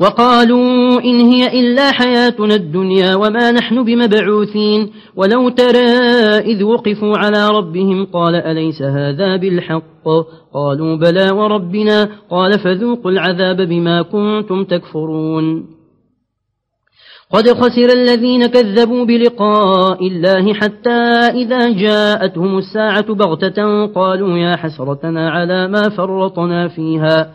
وقالوا إن هي إلا حياتنا الدنيا وما نحن بمبعوثين ولو ترى إذ وقفوا على ربهم قال أليس هذا بالحق؟ قالوا بلى وربنا قال فذوقوا العذاب بما كنتم تكفرون. قد خسر الذين كذبوا بلقاء الله حتى إذا جاءتهم الساعة بغتة قالوا يا حسرتنا على ما فرطنا فيها.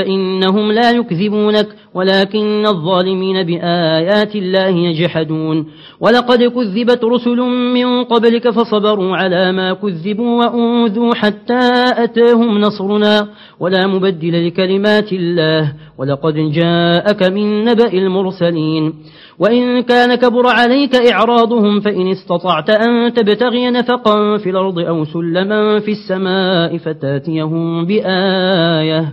فإنهم لا يكذبونك ولكن الظالمين بآيات الله يجحدون. ولقد كذبت رسل من قبلك فصبروا على ما كذبوا وأنذوا حتى أتاهم نصرنا. ولا مبدل لكلمات الله ولقد جاءك من نبأ المرسلين. وإن كان كبر عليك إعراضهم فإن استطعت أن تبتغي نفقا في الأرض أو سلما في السماء فتاتيهم بآية.